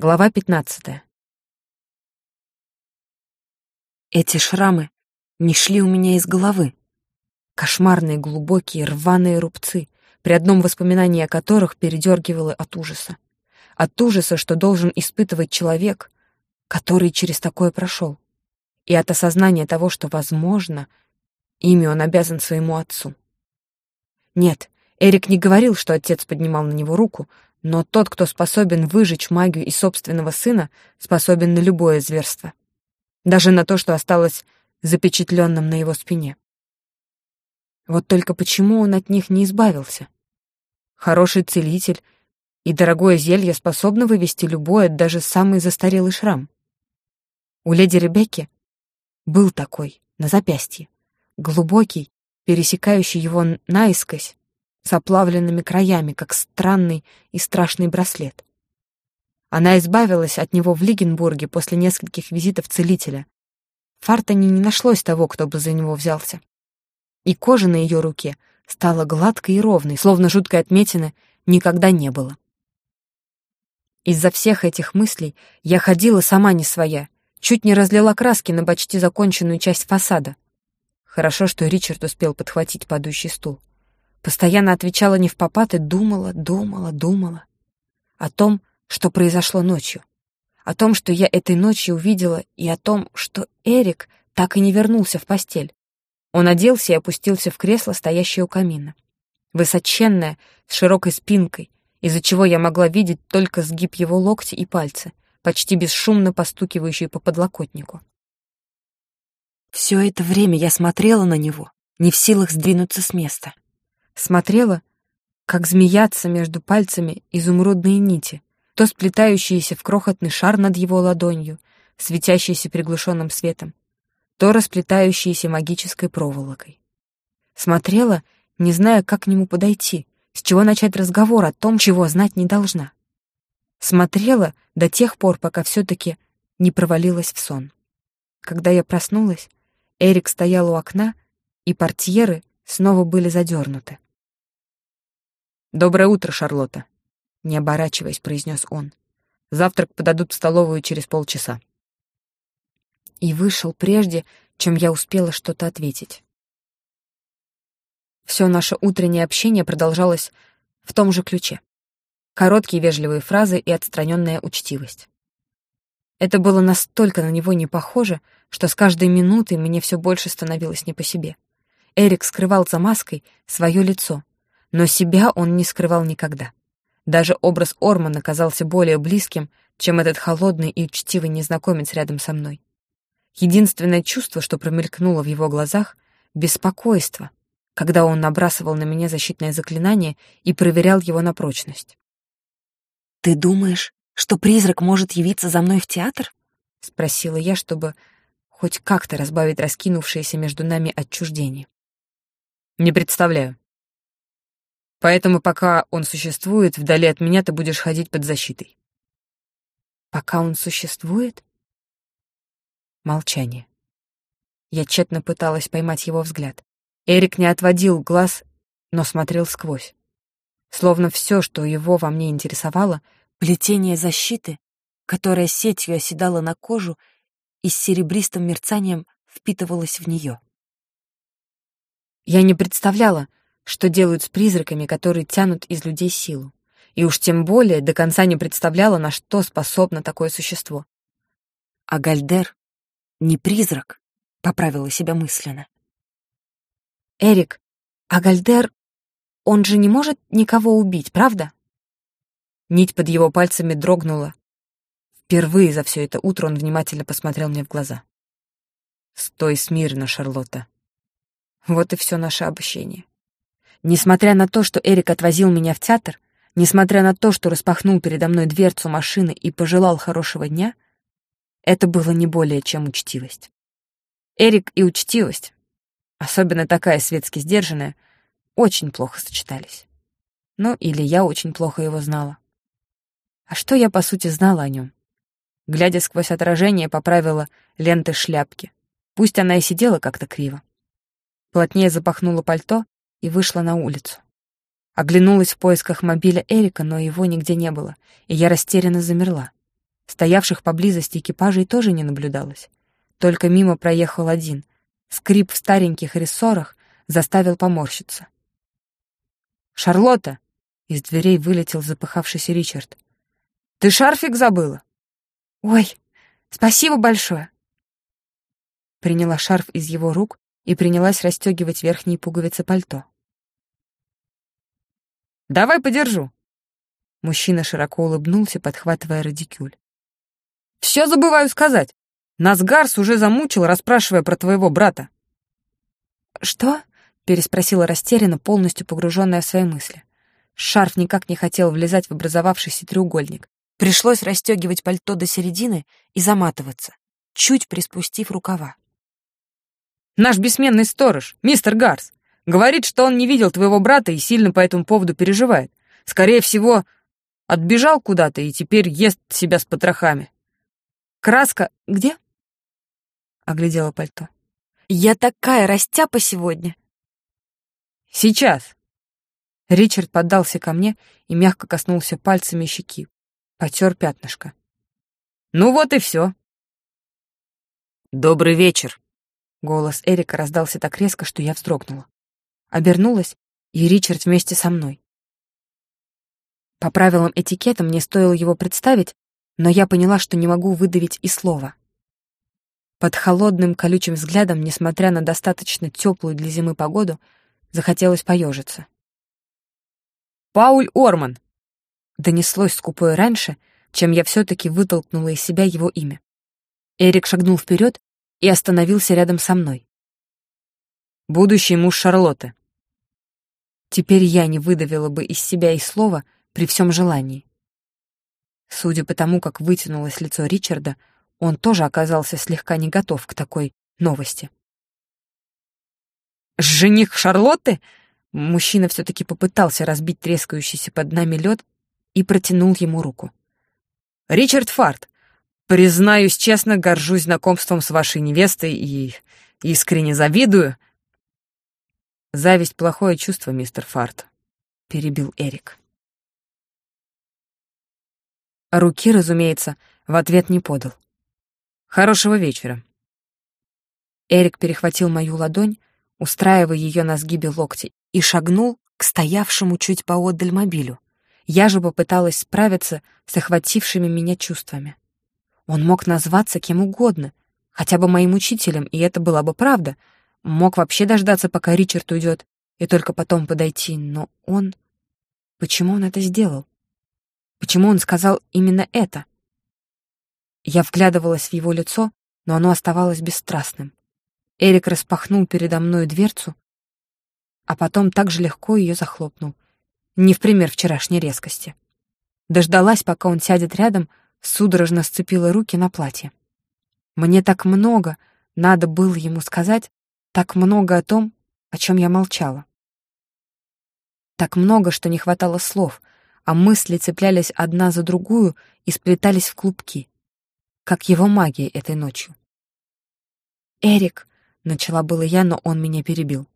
Глава 15. Эти шрамы не шли у меня из головы. Кошмарные, глубокие, рваные рубцы, при одном воспоминании о которых передергивало от ужаса. От ужаса, что должен испытывать человек, который через такое прошел. И от осознания того, что, возможно, ими он обязан своему отцу. Нет, Эрик не говорил, что отец поднимал на него руку, но тот, кто способен выжечь магию из собственного сына, способен на любое зверство. Даже на то, что осталось запечатленным на его спине. Вот только почему он от них не избавился? Хороший целитель и дорогое зелье способны вывести любое, даже самый застарелый шрам. У леди Ребекки был такой, на запястье, глубокий, пересекающий его наискось, с оплавленными краями, как странный и страшный браслет. Она избавилась от него в Лигенбурге после нескольких визитов целителя. В Фартоне не нашлось того, кто бы за него взялся. И кожа на ее руке стала гладкой и ровной, словно жуткой отметины никогда не было. Из-за всех этих мыслей я ходила сама не своя, чуть не разлила краски на почти законченную часть фасада. Хорошо, что Ричард успел подхватить падающий стул. Постоянно отвечала не в попад и думала, думала, думала. О том, что произошло ночью. О том, что я этой ночью увидела, и о том, что Эрик так и не вернулся в постель. Он оделся и опустился в кресло, стоящее у камина. Высоченное, с широкой спинкой, из-за чего я могла видеть только сгиб его локти и пальцы, почти бесшумно постукивающие по подлокотнику. Все это время я смотрела на него, не в силах сдвинуться с места смотрела, как змеятся между пальцами изумрудные нити, то сплетающиеся в крохотный шар над его ладонью, светящийся приглушенным светом, то расплетающиеся магической проволокой. Смотрела, не зная, как к нему подойти, с чего начать разговор о том, чего знать не должна. Смотрела до тех пор, пока все-таки не провалилась в сон. Когда я проснулась, Эрик стоял у окна, и портьеры снова были задернуты. «Доброе утро, Шарлотта», — не оборачиваясь, произнес он. «Завтрак подадут в столовую через полчаса». И вышел прежде, чем я успела что-то ответить. Все наше утреннее общение продолжалось в том же ключе. Короткие вежливые фразы и отстраненная учтивость. Это было настолько на него не похоже, что с каждой минутой мне все больше становилось не по себе. Эрик скрывал за маской свое лицо, но себя он не скрывал никогда. Даже образ Ормана казался более близким, чем этот холодный и учтивый незнакомец рядом со мной. Единственное чувство, что промелькнуло в его глазах — беспокойство, когда он набрасывал на меня защитное заклинание и проверял его на прочность. «Ты думаешь, что призрак может явиться за мной в театр?» — спросила я, чтобы хоть как-то разбавить раскинувшееся между нами отчуждение. «Не представляю», Поэтому пока он существует, вдали от меня ты будешь ходить под защитой. Пока он существует? Молчание. Я тщетно пыталась поймать его взгляд. Эрик не отводил глаз, но смотрел сквозь. Словно все, что его во мне интересовало, плетение защиты, которое сетью оседало на кожу и с серебристым мерцанием впитывалось в нее. Я не представляла, что делают с призраками, которые тянут из людей силу. И уж тем более до конца не представляла, на что способно такое существо. А Гальдер не призрак, поправила себя мысленно. Эрик, а Гальдер, он же не может никого убить, правда? Нить под его пальцами дрогнула. Впервые за все это утро он внимательно посмотрел мне в глаза. «Стой смирно, Шарлотта». Вот и все наше обучение. Несмотря на то, что Эрик отвозил меня в театр, несмотря на то, что распахнул передо мной дверцу машины и пожелал хорошего дня, это было не более чем учтивость. Эрик и учтивость, особенно такая светски сдержанная, очень плохо сочетались. Ну, или я очень плохо его знала. А что я, по сути, знала о нем? Глядя сквозь отражение, поправила ленты шляпки. Пусть она и сидела как-то криво. Плотнее запахнула пальто и вышла на улицу. Оглянулась в поисках мобиля Эрика, но его нигде не было, и я растерянно замерла. Стоявших поблизости экипажей тоже не наблюдалось. Только мимо проехал один. Скрип в стареньких рессорах заставил поморщиться. «Шарлотта!» — из дверей вылетел запыхавшийся Ричард. «Ты шарфик забыла?» «Ой, спасибо большое!» Приняла шарф из его рук и принялась расстегивать верхние пуговицы пальто. «Давай подержу!» Мужчина широко улыбнулся, подхватывая радикюль. «Все забываю сказать. Нас Гарс уже замучил, расспрашивая про твоего брата». «Что?» — переспросила растерянно, полностью погруженная в свои мысли. Шарф никак не хотел влезать в образовавшийся треугольник. Пришлось расстегивать пальто до середины и заматываться, чуть приспустив рукава. «Наш бессменный сторож, мистер Гарс, говорит, что он не видел твоего брата и сильно по этому поводу переживает. Скорее всего, отбежал куда-то и теперь ест себя с потрохами. Краска где?» — оглядела пальто. Я такая растяпа сегодня. Сейчас. Ричард поддался ко мне и мягко коснулся пальцами щеки. Потер пятнышко. Ну вот и все. Добрый вечер. Голос Эрика раздался так резко, что я вздрогнула. Обернулась, и Ричард вместе со мной. По правилам этикета мне стоило его представить, но я поняла, что не могу выдавить и слова. Под холодным колючим взглядом, несмотря на достаточно теплую для зимы погоду, захотелось поежиться. «Пауль Орман!» Донеслось скупое раньше, чем я все-таки вытолкнула из себя его имя. Эрик шагнул вперед и остановился рядом со мной. «Будущий муж Шарлотты». Теперь я не выдавила бы из себя и слова при всем желании. Судя по тому, как вытянулось лицо Ричарда, он тоже оказался слегка не готов к такой новости. «Жених Шарлотты?» Мужчина все-таки попытался разбить трескающийся под нами лед и протянул ему руку. «Ричард Фарт, признаюсь честно, горжусь знакомством с вашей невестой и искренне завидую». «Зависть — плохое чувство, мистер Фарт», — перебил Эрик. Руки, разумеется, в ответ не подал. Хорошего вечера. Эрик перехватил мою ладонь, устраивая ее на сгибе локти, и шагнул к стоявшему чуть поодаль мобилю. Я же попыталась справиться с охватившими меня чувствами. Он мог назваться кем угодно, хотя бы моим учителем, и это была бы правда. Мог вообще дождаться, пока Ричард уйдет, и только потом подойти, но он... Почему он это сделал? Почему он сказал именно это? Я вглядывалась в его лицо, но оно оставалось бесстрастным. Эрик распахнул передо мной дверцу, а потом так же легко ее захлопнул. Не в пример вчерашней резкости. Дождалась, пока он сядет рядом, судорожно сцепила руки на платье. Мне так много надо было ему сказать, так много о том, о чем я молчала. Так много, что не хватало слов, а мысли цеплялись одна за другую и сплетались в клубки как его магия этой ночью. «Эрик», — начала было я, но он меня перебил.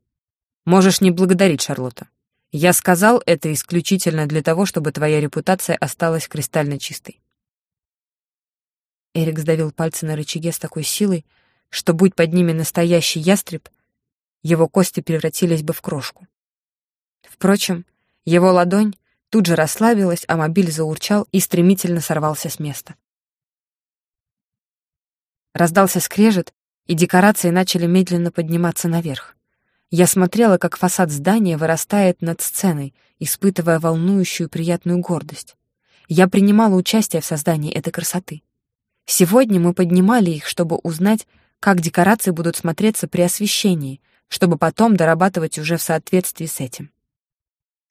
«Можешь не благодарить, Шарлотта. Я сказал это исключительно для того, чтобы твоя репутация осталась кристально чистой». Эрик сдавил пальцы на рычаге с такой силой, что, будь под ними настоящий ястреб, его кости превратились бы в крошку. Впрочем, его ладонь тут же расслабилась, а мобиль заурчал и стремительно сорвался с места. Раздался скрежет, и декорации начали медленно подниматься наверх. Я смотрела, как фасад здания вырастает над сценой, испытывая волнующую приятную гордость. Я принимала участие в создании этой красоты. Сегодня мы поднимали их, чтобы узнать, как декорации будут смотреться при освещении, чтобы потом дорабатывать уже в соответствии с этим.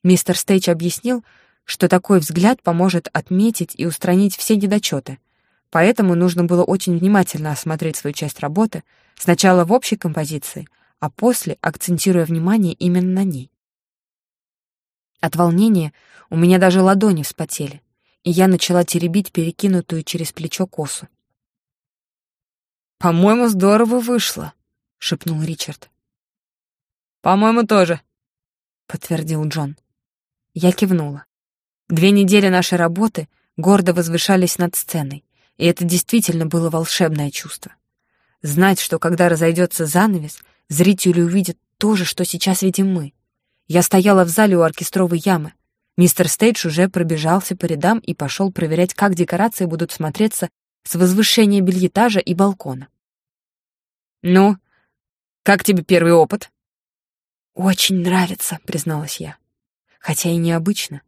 Мистер Стейч объяснил, что такой взгляд поможет отметить и устранить все недочеты — Поэтому нужно было очень внимательно осмотреть свою часть работы, сначала в общей композиции, а после акцентируя внимание именно на ней. От волнения у меня даже ладони вспотели, и я начала теребить перекинутую через плечо косу. «По-моему, здорово вышло», — шепнул Ричард. «По-моему, тоже», — подтвердил Джон. Я кивнула. Две недели нашей работы гордо возвышались над сценой, И это действительно было волшебное чувство. Знать, что когда разойдется занавес, зрители увидят то же, что сейчас видим мы. Я стояла в зале у оркестровой ямы. Мистер Стейдж уже пробежался по рядам и пошел проверять, как декорации будут смотреться с возвышения бельетажа и балкона. «Ну, как тебе первый опыт?» «Очень нравится», — призналась я. Хотя и необычно.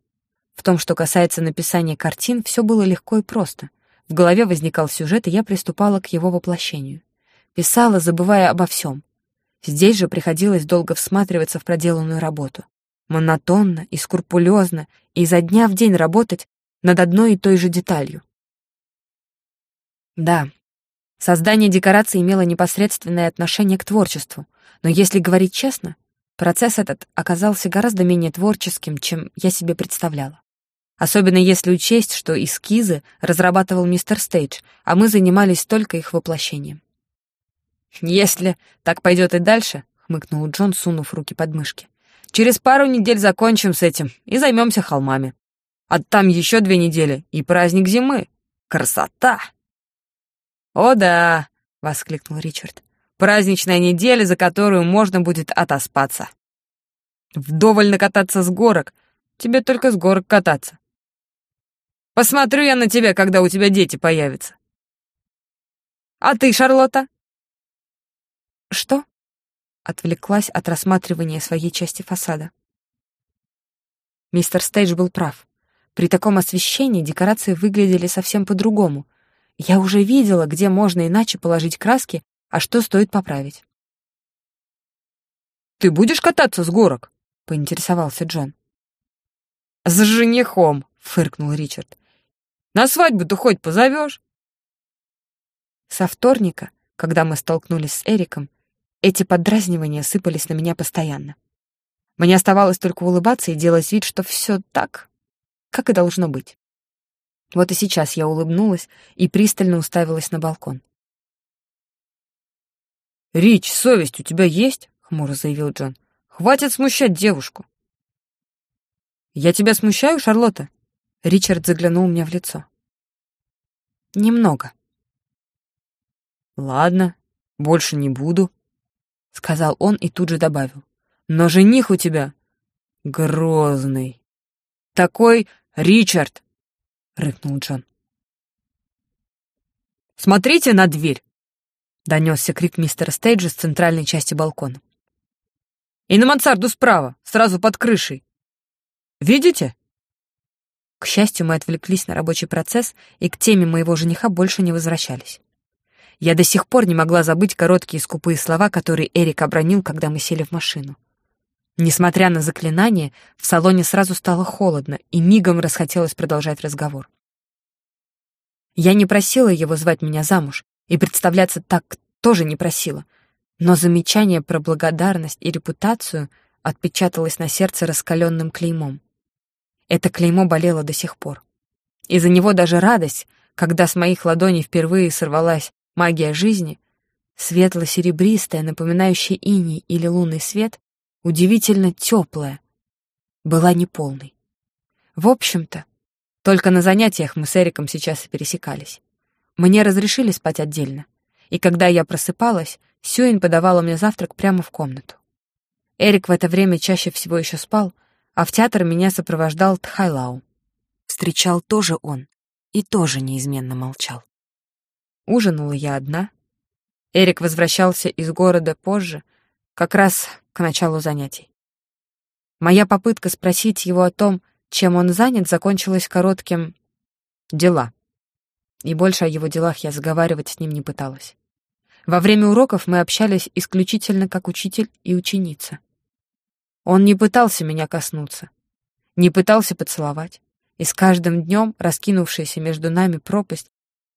В том, что касается написания картин, все было легко и просто. В голове возникал сюжет, и я приступала к его воплощению. Писала, забывая обо всем. Здесь же приходилось долго всматриваться в проделанную работу. Монотонно и скрупулезно, и изо дня в день работать над одной и той же деталью. Да, создание декорации имело непосредственное отношение к творчеству, но если говорить честно, процесс этот оказался гораздо менее творческим, чем я себе представляла. Особенно если учесть, что эскизы разрабатывал мистер Стейдж, а мы занимались только их воплощением. «Если так пойдет и дальше», — хмыкнул Джон, сунув руки под мышки, «через пару недель закончим с этим и займемся холмами. А там еще две недели и праздник зимы. Красота!» «О да!» — воскликнул Ричард. «Праздничная неделя, за которую можно будет отоспаться. Вдоволь накататься с горок. Тебе только с горок кататься. Посмотрю я на тебя, когда у тебя дети появятся. А ты, Шарлотта?» «Что?» — отвлеклась от рассматривания своей части фасада. Мистер Стейдж был прав. При таком освещении декорации выглядели совсем по-другому, я уже видела, где можно иначе положить краски, а что стоит поправить. «Ты будешь кататься с горок?» — поинтересовался Джон. «С женихом!» — фыркнул Ричард. «На свадьбу ты хоть позовешь?» Со вторника, когда мы столкнулись с Эриком, эти поддразнивания сыпались на меня постоянно. Мне оставалось только улыбаться и делать вид, что все так, как и должно быть. Вот и сейчас я улыбнулась и пристально уставилась на балкон. «Рич, совесть у тебя есть?» — хмуро заявил Джон. «Хватит смущать девушку». «Я тебя смущаю, Шарлотта?» Ричард заглянул мне в лицо. «Немного». «Ладно, больше не буду», — сказал он и тут же добавил. «Но жених у тебя грозный. Такой Ричард, — рыкнул Джон. «Смотрите на дверь!» — донесся крик мистера Стейджа с центральной части балкона. «И на мансарду справа, сразу под крышей. Видите?» К счастью, мы отвлеклись на рабочий процесс и к теме моего жениха больше не возвращались. Я до сих пор не могла забыть короткие скупые слова, которые Эрик обронил, когда мы сели в машину. Несмотря на заклинание, в салоне сразу стало холодно, и мигом расхотелось продолжать разговор. Я не просила его звать меня замуж, и представляться так тоже не просила, но замечание про благодарность и репутацию отпечаталось на сердце раскаленным клеймом. Это клеймо болело до сих пор. Из-за него даже радость, когда с моих ладоней впервые сорвалась магия жизни, светло-серебристая, напоминающая иней или лунный свет, удивительно теплая, была неполной. В общем-то, только на занятиях мы с Эриком сейчас и пересекались. Мне разрешили спать отдельно, и когда я просыпалась, Сюин подавала мне завтрак прямо в комнату. Эрик в это время чаще всего еще спал, а в театр меня сопровождал Тхайлау. Встречал тоже он и тоже неизменно молчал. Ужинала я одна. Эрик возвращался из города позже, как раз к началу занятий. Моя попытка спросить его о том, чем он занят, закончилась коротким «дела». И больше о его делах я заговаривать с ним не пыталась. Во время уроков мы общались исключительно как учитель и ученица. Он не пытался меня коснуться, не пытался поцеловать, и с каждым днем раскинувшаяся между нами пропасть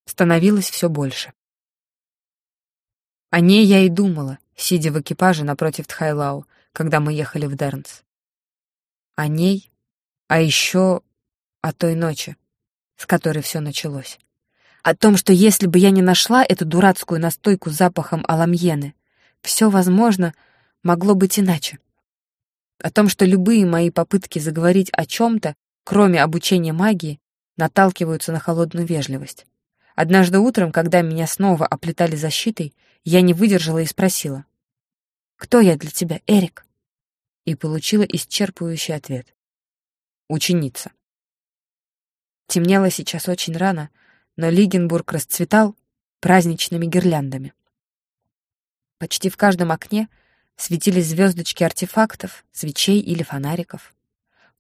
становилась все больше. О ней я и думала, сидя в экипаже напротив Тхайлау, когда мы ехали в Дернс. О ней, а еще о той ночи, с которой все началось. О том, что если бы я не нашла эту дурацкую настойку с запахом аламьены, все, возможно, могло быть иначе. О том, что любые мои попытки заговорить о чем-то, кроме обучения магии, наталкиваются на холодную вежливость. Однажды утром, когда меня снова оплетали защитой, я не выдержала и спросила. «Кто я для тебя, Эрик?» И получила исчерпывающий ответ. «Ученица». Темнело сейчас очень рано, но Лигенбург расцветал праздничными гирляндами. Почти в каждом окне светились звездочки артефактов, свечей или фонариков.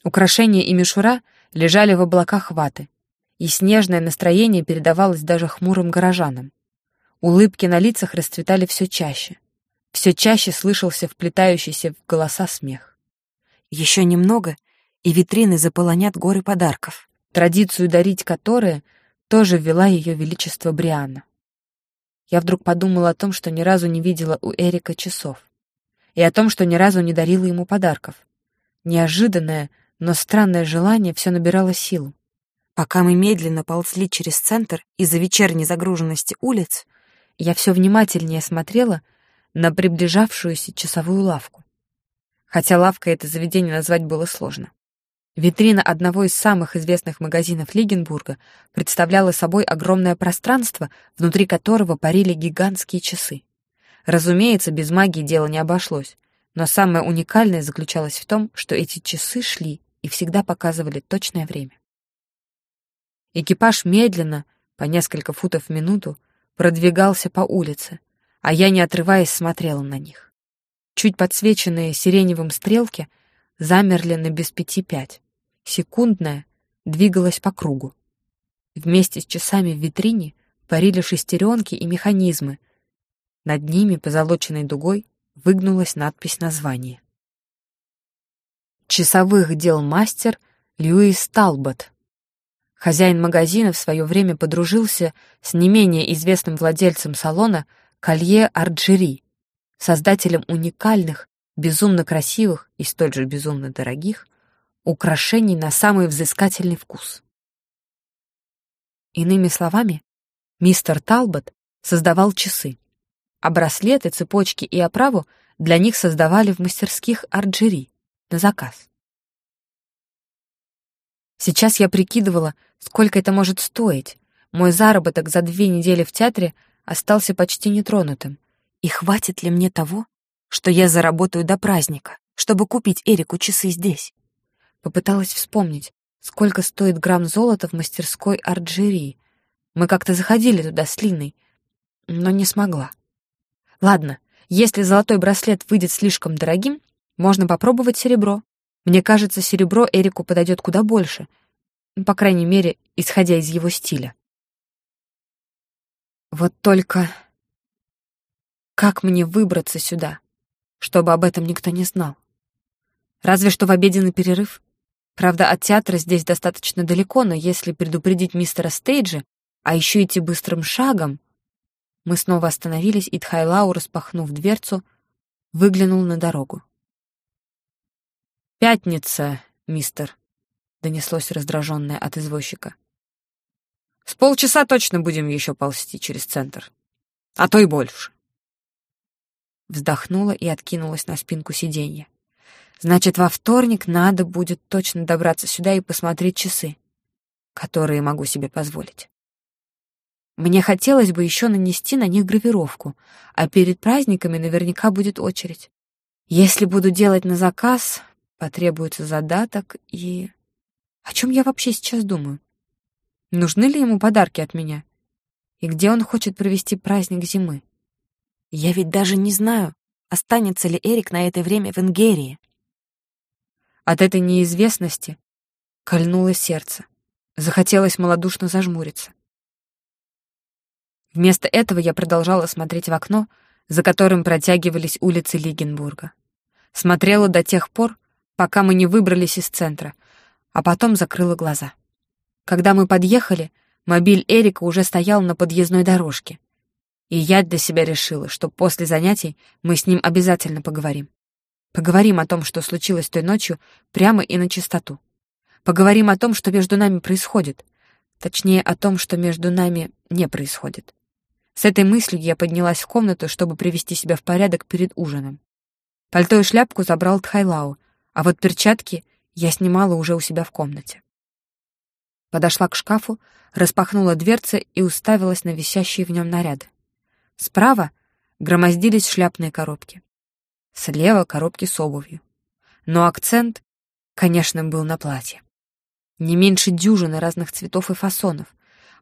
Украшения и мишура лежали в облаках ваты, и снежное настроение передавалось даже хмурым горожанам. Улыбки на лицах расцветали все чаще. Все чаще слышался вплетающийся в голоса смех. Еще немного, и витрины заполонят горы подарков, традицию дарить которые тоже ввела ее величество Бриана. Я вдруг подумала о том, что ни разу не видела у Эрика часов, и о том, что ни разу не дарила ему подарков. Неожиданное, но странное желание все набирало силу. Пока мы медленно ползли через центр из-за вечерней загруженности улиц, я все внимательнее смотрела на приближавшуюся часовую лавку. Хотя лавкой это заведение назвать было сложно. Витрина одного из самых известных магазинов Лигенбурга представляла собой огромное пространство, внутри которого парили гигантские часы. Разумеется, без магии дело не обошлось, но самое уникальное заключалось в том, что эти часы шли и всегда показывали точное время. Экипаж медленно, по несколько футов в минуту, продвигался по улице, а я, не отрываясь, смотрела на них. Чуть подсвеченные сиреневым стрелки замерли на без пяти пять. Секундная двигалась по кругу. Вместе с часами в витрине парили шестеренки и механизмы. Над ними, позолоченной дугой, выгнулась надпись названия. Часовых дел мастер Льюис Талбот, Хозяин магазина в свое время подружился с не менее известным владельцем салона Колье Арджери, создателем уникальных, безумно красивых и столь же безумно дорогих украшений на самый взыскательный вкус. Иными словами, мистер Талбот создавал часы, а браслеты, цепочки и оправу для них создавали в мастерских Арджери на заказ. Сейчас я прикидывала, сколько это может стоить. Мой заработок за две недели в театре остался почти нетронутым. И хватит ли мне того, что я заработаю до праздника, чтобы купить Эрику часы здесь? Попыталась вспомнить, сколько стоит грамм золота в мастерской Арджерии. Мы как-то заходили туда с Линой, но не смогла. Ладно, если золотой браслет выйдет слишком дорогим, можно попробовать серебро. Мне кажется, серебро Эрику подойдет куда больше, по крайней мере, исходя из его стиля. Вот только как мне выбраться сюда, чтобы об этом никто не знал? Разве что в обеденный перерыв. Правда, от театра здесь достаточно далеко, но если предупредить мистера Стейджа, а еще идти быстрым шагом... Мы снова остановились, и Тхайлау, распахнув дверцу, выглянул на дорогу. «Пятница, мистер», — донеслось раздраженное от извозчика. «С полчаса точно будем еще ползти через центр. А то и больше». Вздохнула и откинулась на спинку сиденья. «Значит, во вторник надо будет точно добраться сюда и посмотреть часы, которые могу себе позволить. Мне хотелось бы еще нанести на них гравировку, а перед праздниками наверняка будет очередь. Если буду делать на заказ, Потребуется задаток и... О чем я вообще сейчас думаю? Нужны ли ему подарки от меня? И где он хочет провести праздник зимы? Я ведь даже не знаю, останется ли Эрик на это время в Ингерии. От этой неизвестности кольнуло сердце. Захотелось малодушно зажмуриться. Вместо этого я продолжала смотреть в окно, за которым протягивались улицы Лигенбурга. Смотрела до тех пор, пока мы не выбрались из центра, а потом закрыла глаза. Когда мы подъехали, мобиль Эрика уже стоял на подъездной дорожке. И я для себя решила, что после занятий мы с ним обязательно поговорим. Поговорим о том, что случилось той ночью, прямо и на чистоту. Поговорим о том, что между нами происходит. Точнее, о том, что между нами не происходит. С этой мыслью я поднялась в комнату, чтобы привести себя в порядок перед ужином. Пальто и шляпку забрал Тхайлау, а вот перчатки я снимала уже у себя в комнате. Подошла к шкафу, распахнула дверцы и уставилась на висящие в нем наряды. Справа громоздились шляпные коробки. Слева коробки с обувью. Но акцент, конечно, был на платье. Не меньше дюжины разных цветов и фасонов.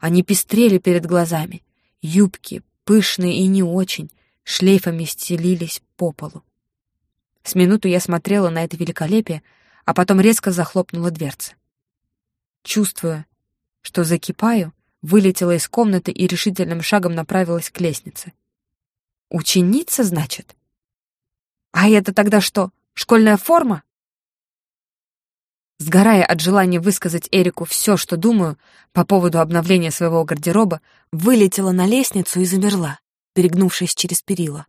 Они пестрели перед глазами. Юбки, пышные и не очень, шлейфами стелились по полу. С минуту я смотрела на это великолепие, а потом резко захлопнула дверцы. Чувствуя, что закипаю, вылетела из комнаты и решительным шагом направилась к лестнице. «Ученица, значит? А это тогда что, школьная форма?» Сгорая от желания высказать Эрику все, что думаю по поводу обновления своего гардероба, вылетела на лестницу и замерла, перегнувшись через перила.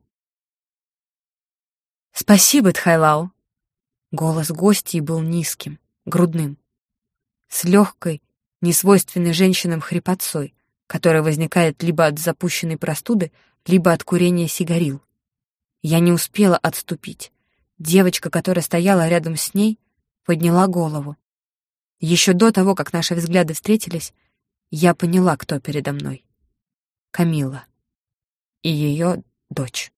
«Спасибо, Тхайлау!» Голос гостей был низким, грудным, с легкой, несвойственной женщинам хрипотцой, которая возникает либо от запущенной простуды, либо от курения сигарил. Я не успела отступить. Девочка, которая стояла рядом с ней, подняла голову. Еще до того, как наши взгляды встретились, я поняла, кто передо мной. Камила и ее дочь.